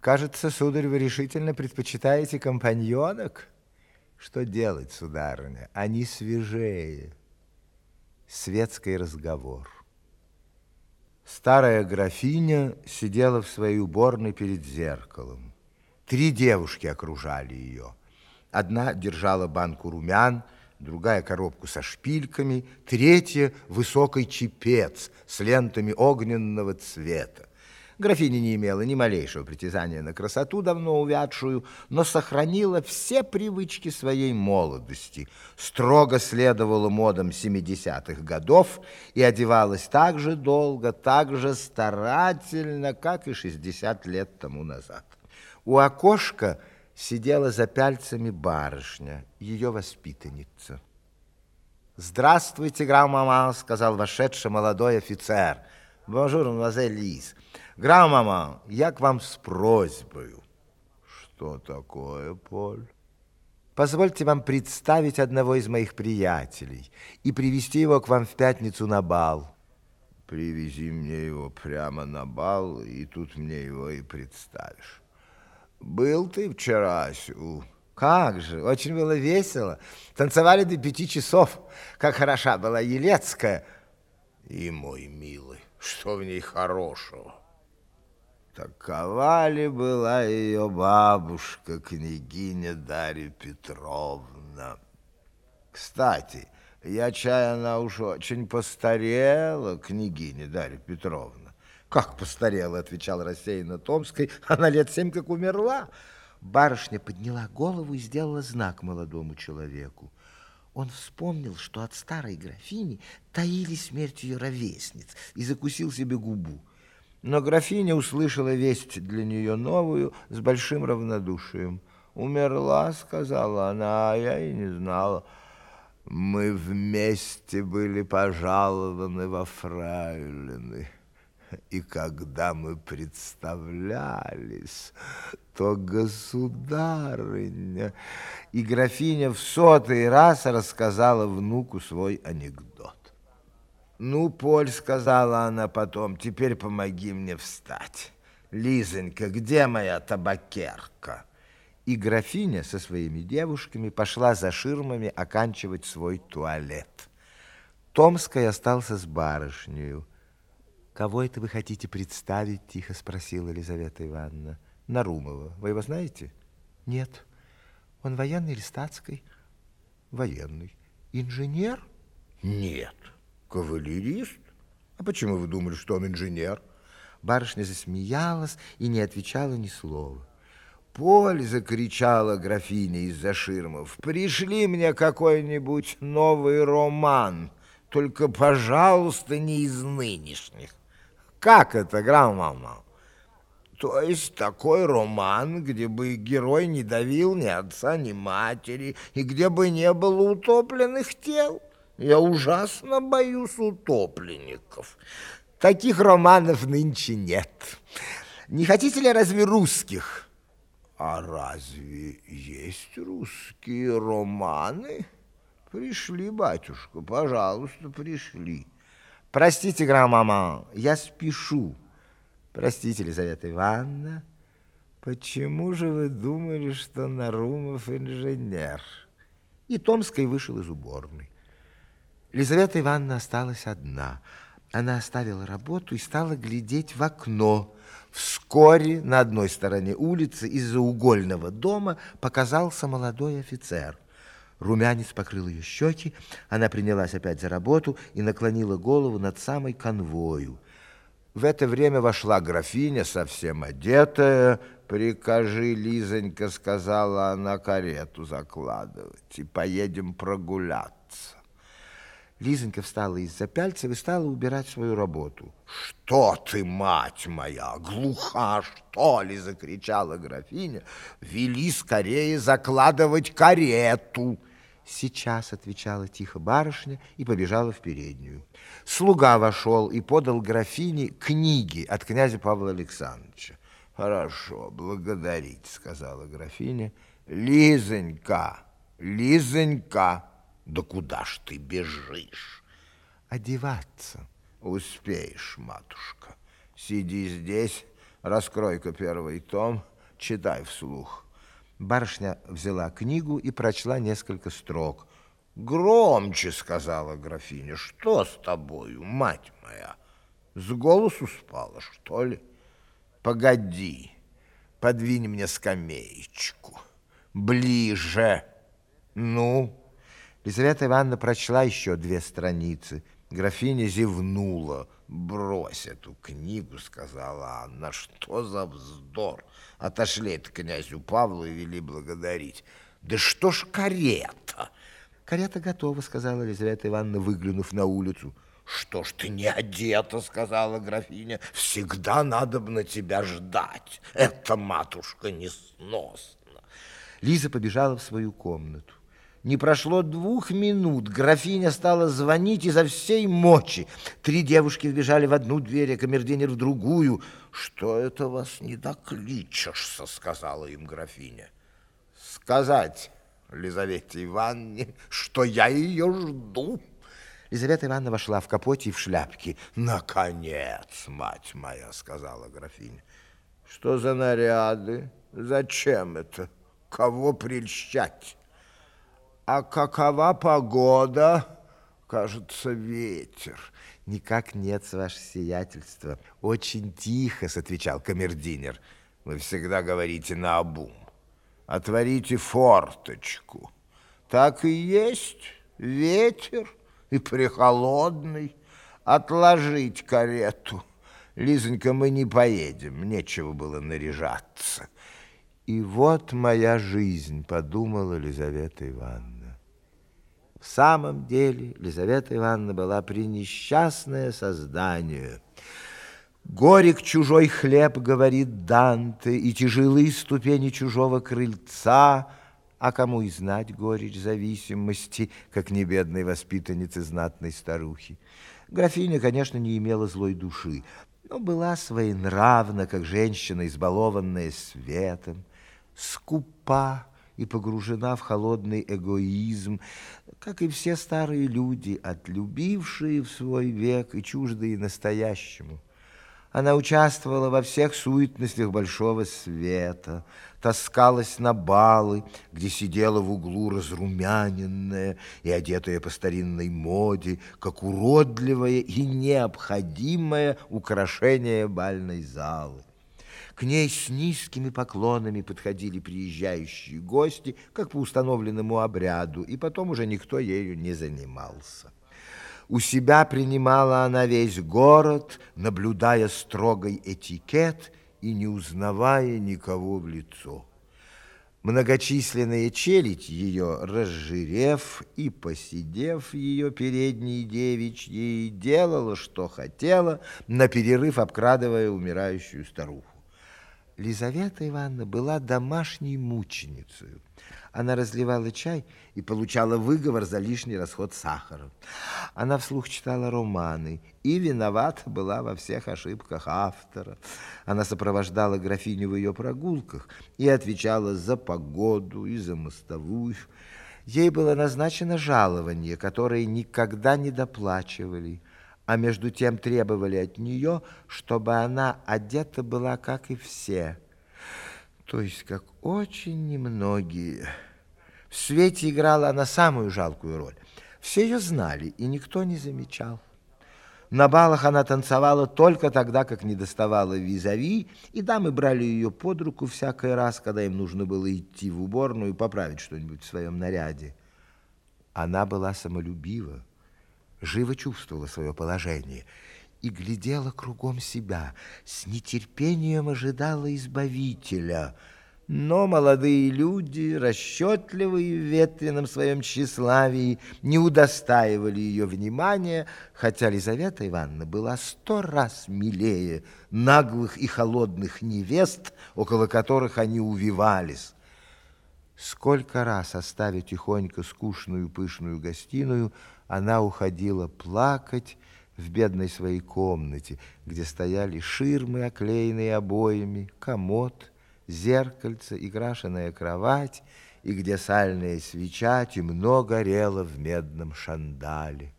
Кажется, сударь, вы решительно предпочитаете компаньонок? Что делать, сударыня? Они свежее. Светский разговор. Старая графиня сидела в своей уборной перед зеркалом. Три девушки окружали ее. Одна держала банку румян, другая коробку со шпильками, третья высокий чепец с лентами огненного цвета. Графиня не имела ни малейшего притязания на красоту, давно увядшую, но сохранила все привычки своей молодости, строго следовала модам 70-х годов и одевалась так же долго, так же старательно, как и 60 лет тому назад. У окошка сидела за пяльцами барышня, ее воспитанница. «Здравствуйте, граммама», — сказал вошедший молодой офицер. «Bonjour, mademoiselle Lise». Grand-maman, я к вам с просьбою. Что такое, Поль? Позвольте вам представить одного из моих приятелей и привести его к вам в пятницу на бал. Привези мне его прямо на бал, и тут мне его и представишь. Был ты вчера у... Как же, очень было весело. Танцевали до пяти часов. Как хороша была Елецкая. И мой милый, что в ней хорошего? Такова ли была ее бабушка, княгиня Дарья Петровна? Кстати, я чай, она уж очень постарела, княгиня Дарья Петровна. Как постарела, отвечал рассеянно Томской, она лет семь как умерла. Барышня подняла голову и сделала знак молодому человеку. Он вспомнил, что от старой графини таили смерть ее ровесниц и закусил себе губу. Но графиня услышала весть для нее новую с большим равнодушием. «Умерла», — сказала она, — «а я и не знала». Мы вместе были пожалованы во фрайлины. И когда мы представлялись, то государыня... И графиня в сотый раз рассказала внуку свой анекдот. «Ну, Поль, — сказала она потом, — теперь помоги мне встать. Лизонька, где моя табакерка?» И графиня со своими девушками пошла за ширмами оканчивать свой туалет. Томский остался с барышнею. «Кого это вы хотите представить?» — тихо спросила Елизавета Ивановна. «Нарумова. Вы его знаете?» «Нет. Он военный или статский?» «Военный. Инженер?» «Нет». Кавалерист? А почему вы думали, что он инженер? Барышня засмеялась и не отвечала ни слова. «Поль!» — закричала графиня из-за ширмов. «Пришли мне какой-нибудь новый роман, только, пожалуйста, не из нынешних». «Как это, граммама?» То есть такой роман, где бы герой не давил ни отца, ни матери, и где бы не было утопленных тел. Я ужасно боюсь утопленников. Таких романов нынче нет. Не хотите ли разве русских? А разве есть русские романы? Пришли, батюшка, пожалуйста, пришли. Простите, граммама, я спешу. Простите, Елизавета Ивановна, почему же вы думали, что Нарумов инженер? И Томский вышел из уборной. Лизавета Ивановна осталась одна. Она оставила работу и стала глядеть в окно. Вскоре на одной стороне улицы из-за угольного дома показался молодой офицер. Румянец покрыл ее щеки, она принялась опять за работу и наклонила голову над самой конвою. В это время вошла графиня, совсем одетая. «Прикажи, Лизонька, — сказала она, — карету закладывать, и поедем прогуляться». Лизонька встала из-за пяльцев и стала убирать свою работу. «Что ты, мать моя, глуха, что ли?» — закричала графиня. «Вели скорее закладывать карету!» «Сейчас», — отвечала тихо барышня и побежала в переднюю. Слуга вошел и подал графине книги от князя Павла Александровича. «Хорошо, благодарить», — сказала графиня. «Лизонька, Лизонька!» Да куда ж ты бежишь? Одеваться. Успеешь, матушка. Сиди здесь, Раскрой-ка первый том, читай вслух. Барышня взяла книгу и прочла несколько строк. «Громче!» — сказала графиня. «Что с тобою, мать моя? С голосу спала, что ли? Погоди, подвинь мне скамеечку. Ближе. Ну?» Лизавета Ивановна прочла еще две страницы. Графиня зевнула. «Брось эту книгу», — сказала она. «Что за вздор? Отошли это князю Павлу и вели благодарить. Да что ж карета?» «Карета готова», — сказала Лизавета Ивановна, выглянув на улицу. «Что ж ты не одета?» — сказала графиня. «Всегда надо бы на тебя ждать. Это матушка несносна». Лиза побежала в свою комнату. Не прошло двух минут, графиня стала звонить изо всей мочи. Три девушки вбежали в одну дверь, а камердинер в другую. «Что это вас не докличешься?» — сказала им графиня. «Сказать Лизавете Ивановне, что я ее жду». Лизавета Ивановна вошла в капоте и в шляпке. «Наконец, мать моя!» — сказала графиня. «Что за наряды? Зачем это? Кого прельщать?» А какова погода? Кажется, ветер. Никак нет, ваше сиятельство. Очень тихо, отвечал камердинер. Вы всегда говорите на обум. Отворите форточку. Так и есть ветер и прихолодный. Отложить карету. Лизонька, мы не поедем, нечего было наряжаться. И вот моя жизнь, подумала Лизавета Ивановна. В самом деле Лизавета Ивановна была пренесчастное создание. Горек чужой хлеб, говорит Данте, и тяжелые ступени чужого крыльца, а кому и знать горечь зависимости, как не бедной воспитанницы знатной старухи. Графиня, конечно, не имела злой души, но была своенравна, как женщина, избалованная светом, скупа, и погружена в холодный эгоизм, как и все старые люди, отлюбившие в свой век и чуждые настоящему. Она участвовала во всех суетностях большого света, таскалась на балы, где сидела в углу разрумяненная и одетая по старинной моде, как уродливое и необходимое украшение бальной залы. К ней с низкими поклонами подходили приезжающие гости, как по установленному обряду, и потом уже никто ею не занимался. У себя принимала она весь город, наблюдая строгой этикет и не узнавая никого в лицо. Многочисленная челядь ее, разжирев и посидев ее передней девичьей, делала, что хотела, на перерыв обкрадывая умирающую старуху. Лизавета Ивановна была домашней мученицей. Она разливала чай и получала выговор за лишний расход сахара. Она вслух читала романы и виновата была во всех ошибках автора. Она сопровождала графиню в ее прогулках и отвечала за погоду и за мостовую. Ей было назначено жалование, которое никогда не доплачивали а между тем требовали от нее, чтобы она одета была, как и все, то есть как очень немногие. В свете играла она самую жалкую роль. Все ее знали, и никто не замечал. На балах она танцевала только тогда, как не доставала визави, и дамы брали ее под руку всякий раз, когда им нужно было идти в уборную и поправить что-нибудь в своем наряде. Она была самолюбива живо чувствовала свое положение и глядела кругом себя, с нетерпением ожидала избавителя. Но молодые люди, расчетливые в ветреном своем тщеславии, не удостаивали ее внимания, хотя Лизавета Ивановна была сто раз милее наглых и холодных невест, около которых они увивались. Сколько раз, оставив тихонько скучную пышную гостиную, она уходила плакать в бедной своей комнате, где стояли ширмы, оклеенные обоями, комод, зеркальце и крашеная кровать, и где сальная свеча темно горела в медном шандале.